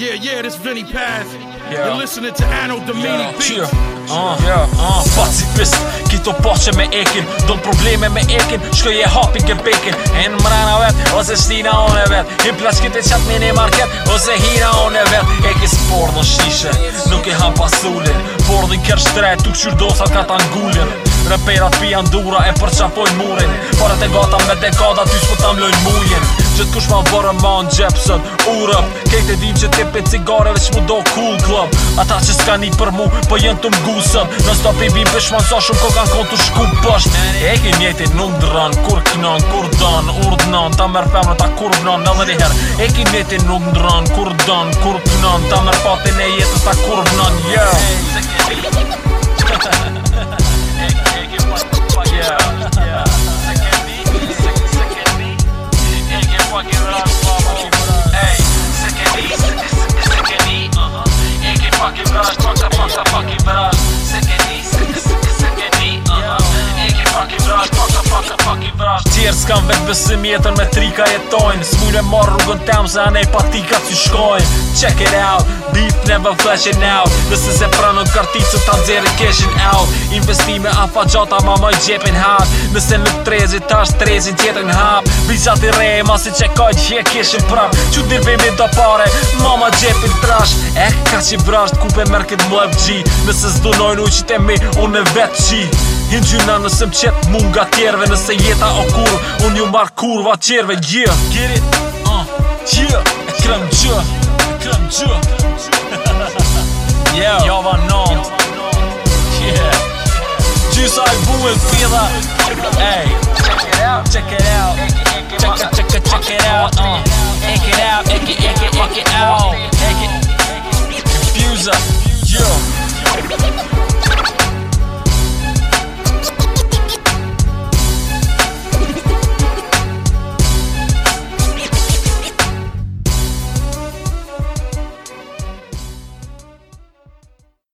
Yeah, yeah, this Vinny Path yeah. You're listening to Anno Domini yeah. Beats Yeah, uh, yeah, yeah. uh, pacifist, ki to poqe me ekin Do në probleme me ekin, shkoj e hapin ke bekin E në mrena vet, ose shtina on e vet I plas këtë qatë mini market, ose hira on e vet E ki sport në shishe, nuk e hapa sulin Por dhe kër tuk qyr dosa ka të angullin Reperat pijan dura e përqafojn murin Pare të gata me dekada, ty s'po t'amlojn mujin Gjithë kush ma vërë ma në gjepsën Urëp Kejt e dim që ti pe cigare veç mu do cool club Ata që s'ka një për mu Po jenë të mgusën Në stopi i bim për shman sa shumë Ko kan kon të shku pësht E ke mjeti nuk ndërën Kur kënën, kur dën, ur dënën Ta mërë femrë ta kur vënën Në dhe një herë E ke mjeti nuk ndërën Kur dën, kur kënën Ta mërë patin e jetës ta kur vënën Yeah on, give it up, Bobo. tjerë s'kam vetë besim jetën me trika jetojnë S'mujnë e marrë rrugën temë se anë e pak ti ka që shkojnë Check it out, deep never flash it now Nësë se pranën kërti që ta nxeri keshin out Investime a fa gjata ma ma i gjepin hap Nëse nuk trezit tash trezit tjetën hap Bizat i re ma si qekaj që je keshin prap Që dirbimi do pare, ma ma gjepin trash Ek ka që i brasht ku pe merkit më e pëgji Nëse s'dunojnë u qitemi, unë e vetë qi Jën gjyna nëse më qëtë mund nga tjerve Nëse jeta o kur, unë ju kurë kurva tjerve Yeah, get it, uh, yeah, e krem gjë, e krem gjë Yeah, java non, yeah Gjysa i buën ey Check it out, check it out Check it, check it, check it out, uh it out, ake it, it, it out Ake it, ake it Confuser, yeah